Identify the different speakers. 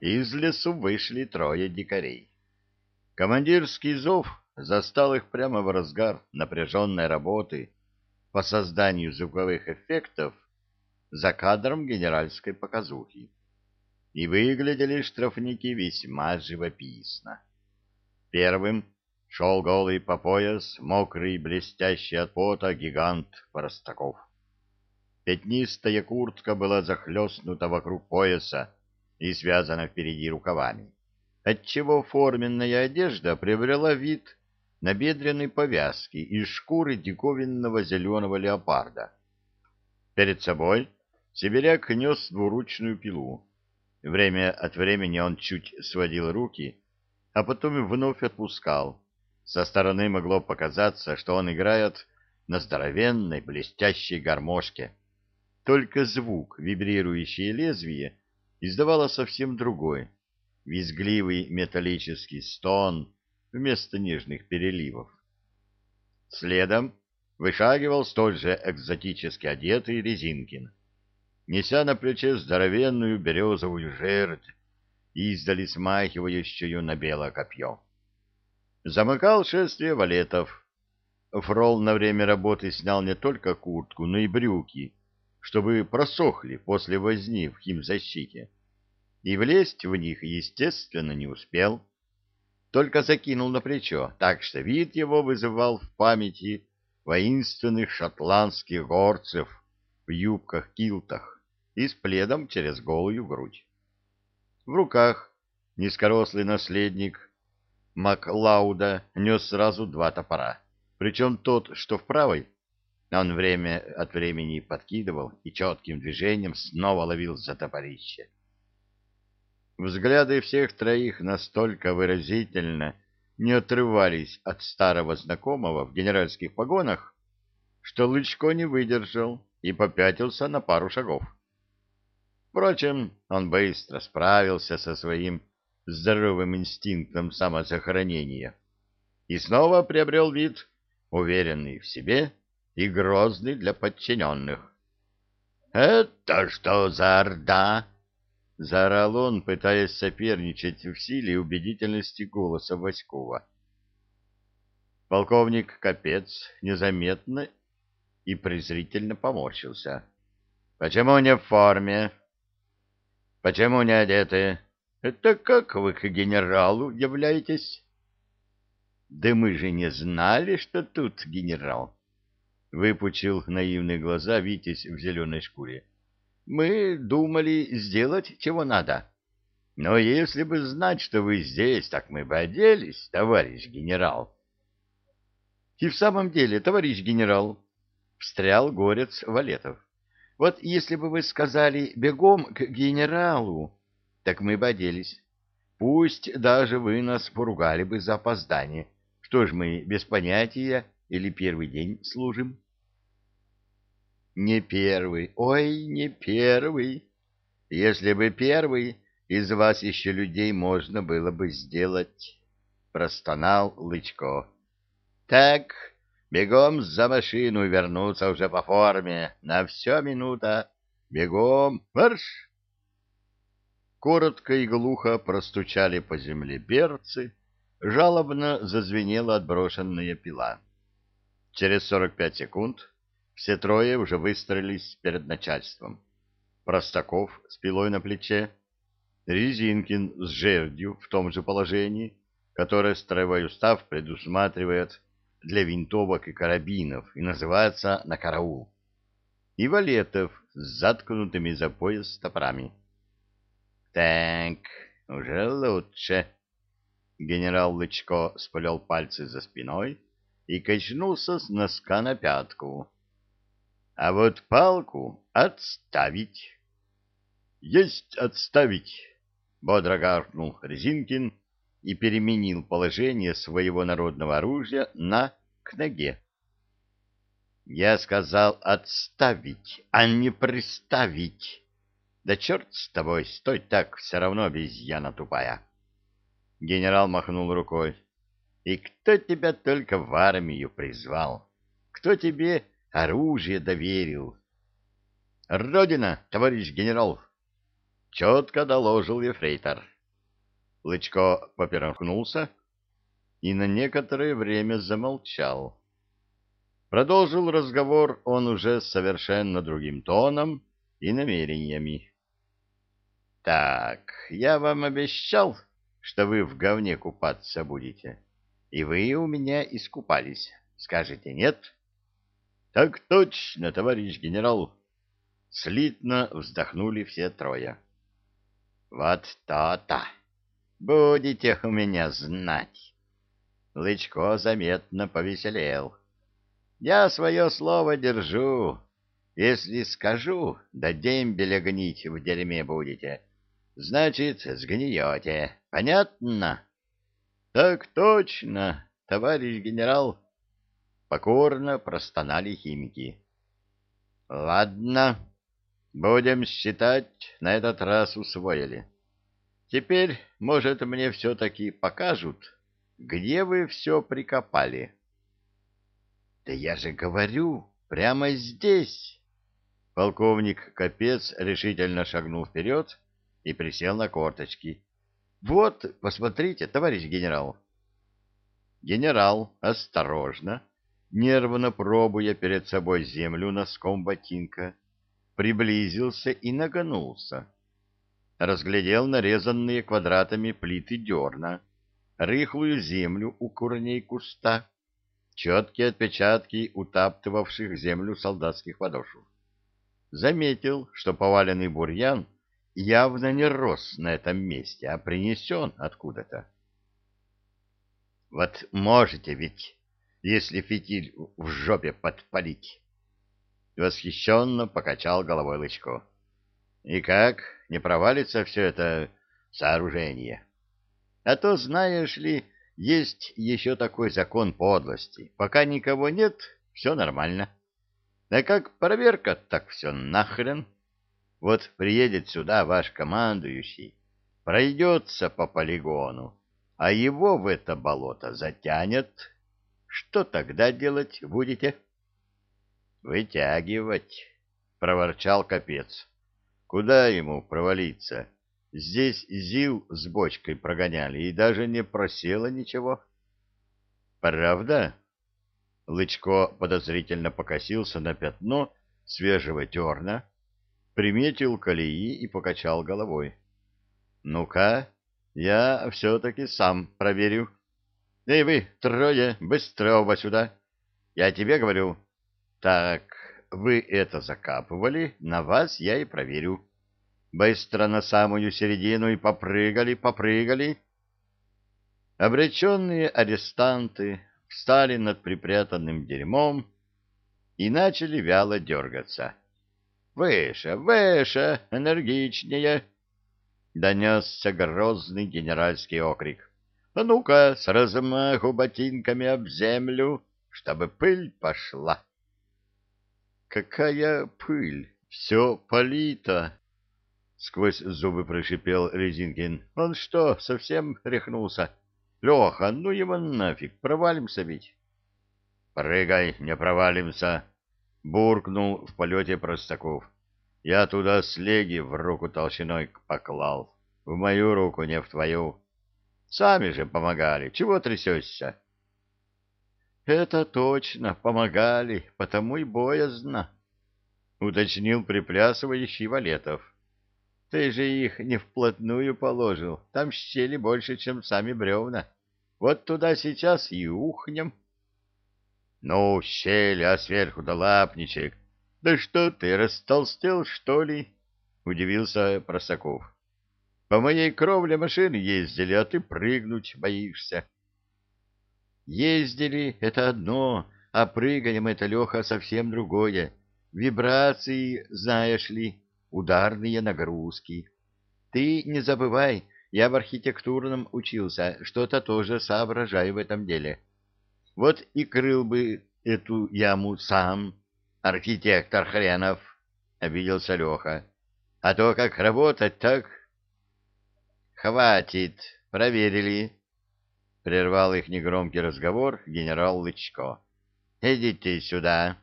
Speaker 1: из лесу вышли трое дикарей. Командирский зов застал их прямо в разгар напряженной работы по созданию звуковых эффектов за кадром генеральской показухи. И выглядели штрафники весьма живописно. Первым шел голый по пояс, мокрый, блестящий от пота гигант Простаков. Пятнистая куртка была захлестнута вокруг пояса, и связана впереди рукавами, отчего форменная одежда приобрела вид набедренной повязки из шкуры диковинного зеленого леопарда. Перед собой сибиряк нес двуручную пилу. Время от времени он чуть сводил руки, а потом и вновь отпускал. Со стороны могло показаться, что он играет на здоровенной блестящей гармошке. Только звук, вибрирующие лезвия издавала совсем другой, визгливый металлический стон вместо нежных переливов. Следом вышагивал столь же экзотически одетый Резинкин, неся на плече здоровенную березовую жердь, издали смахивающую на белое копье. Замыкал шествие валетов. Фрол на время работы снял не только куртку, но и брюки, чтобы просохли после возни в химзащите. И влезть в них, естественно, не успел. Только закинул на плечо, так что вид его вызывал в памяти воинственных шотландских горцев в юбках-килтах и с пледом через голую грудь. В руках низкорослый наследник Маклауда нес сразу два топора, причем тот, что в правой, он время от времени подкидывал и четким движением снова ловил за топорище. Взгляды всех троих настолько выразительно не отрывались от старого знакомого в генеральских погонах, что Лычко не выдержал и попятился на пару шагов. Впрочем, он быстро справился со своим здоровым инстинктом самосохранения и снова приобрел вид, уверенный в себе и грозный для подчиненных. — Это что за орда? — заорал он, пытаясь соперничать в силе и убедительности голоса Васькова. Полковник Капец незаметно и презрительно поморщился. — Почему не в форме? — Почему не одеты? — Это как вы к генералу являетесь? — Да мы же не знали, что тут генерал. —— выпучил наивные глаза Витязь в зеленой шкуре. — Мы думали сделать, чего надо. Но если бы знать, что вы здесь, так мы бы оделись, товарищ генерал. — И в самом деле, товарищ генерал, — встрял горец Валетов, — вот если бы вы сказали «бегом к генералу», так мы бы оделись. Пусть даже вы нас поругали бы за опоздание. Что ж мы без понятия или первый день служим? Не первый, ой, не первый. Если бы первый, из вас еще людей можно было бы сделать, — простонал Лычко. Так, бегом за машину вернуться уже по форме. На все минута. Бегом, марш! Коротко и глухо простучали по земле берцы, жалобно зазвенела отброшенная пила. Через 45 секунд все трое уже выстроились перед начальством. Простаков с пилой на плече, Резинкин с жердью в том же положении, которое строевой устав предусматривает для винтовок и карабинов и называется «на караул», и Валетов с заткнутыми за пояс топорами. «Так, уже лучше», — генерал Лычко сплел пальцы за спиной, — и качнулся с носка на пятку. А вот палку отставить. Есть отставить, бодро гаркнул Резинкин и переменил положение своего народного оружия на к ноге. Я сказал отставить, а не приставить. Да черт с тобой, стой так, все равно обезьяна тупая. Генерал махнул рукой. И кто тебя только в армию призвал? Кто тебе оружие доверил? Родина, товарищ генерал, четко доложил ефрейтор. Лычко поперхнулся и на некоторое время замолчал. Продолжил разговор он уже совершенно другим тоном и намерениями. «Так, я вам обещал, что вы в говне купаться будете и вы у меня искупались. Скажете нет? — Так точно, товарищ генерал! — слитно вздохнули все трое. — Вот то-то! Будете у меня знать! Лычко заметно повеселел. — Я свое слово держу. Если скажу, да дембеля гнить в дерьме будете, значит, сгниете. Понятно? — так точно, товарищ генерал, покорно простонали химики. Ладно, будем считать, на этот раз усвоили. Теперь, может, мне все-таки покажут, где вы все прикопали. Да я же говорю, прямо здесь. Полковник Капец решительно шагнул вперед и присел на корточки. Вот, посмотрите, товарищ генерал. Генерал осторожно, нервно пробуя перед собой землю носком ботинка, приблизился и нагнулся. Разглядел нарезанные квадратами плиты дерна, рыхлую землю у корней куста, четкие отпечатки утаптывавших землю солдатских подошв. Заметил, что поваленный бурьян — явно не рос на этом месте, а принесен откуда-то. Вот можете ведь, если фитиль в жопе подпалить. Восхищенно покачал головой Лычко. И как не провалится все это сооружение? А то, знаешь ли, есть еще такой закон подлости. Пока никого нет, все нормально. А как проверка, так все нахрен. Вот приедет сюда ваш командующий, пройдется по полигону, а его в это болото затянет. Что тогда делать будете? — Вытягивать, — проворчал капец. — Куда ему провалиться? Здесь ЗИЛ с бочкой прогоняли, и даже не просело ничего. — Правда? Лычко подозрительно покосился на пятно свежего терна, приметил колеи и покачал головой. «Ну-ка, я все-таки сам проверю. Эй вы, трое, быстро оба сюда. Я тебе говорю. Так, вы это закапывали, на вас я и проверю. Быстро на самую середину и попрыгали, попрыгали». Обреченные арестанты встали над припрятанным дерьмом и начали вяло дергаться. Выше, выше, энергичнее!» Донесся грозный генеральский окрик. «А ну-ка, с размаху ботинками об землю, чтобы пыль пошла!» «Какая пыль! Все полито!» Сквозь зубы прошипел Резинкин. «Он что, совсем рехнулся? Леха, ну его нафиг, провалимся ведь!» «Прыгай, не провалимся!» буркнул в полете Простаков. Я туда слеги в руку толщиной поклал, в мою руку, не в твою. Сами же помогали, чего трясешься? Это точно, помогали, потому и боязно, уточнил приплясывающий Валетов. Ты же их не вплотную положил, там щели больше, чем сами бревна. Вот туда сейчас и ухнем. — ну, щель, а сверху-то лапничек. Да что ты, растолстел, что ли? Удивился Просаков. По моей кровле машины ездили, а ты прыгнуть боишься. Ездили — это одно, а прыгаем — это, Леха, совсем другое. Вибрации, знаешь ли, ударные нагрузки. Ты не забывай, я в архитектурном учился, что-то тоже соображаю в этом деле. — вот и крыл бы эту яму сам, архитектор хренов, — обиделся Леха. — А то как работать так... — Хватит, проверили, — прервал их негромкий разговор генерал Лычко. — Идите сюда.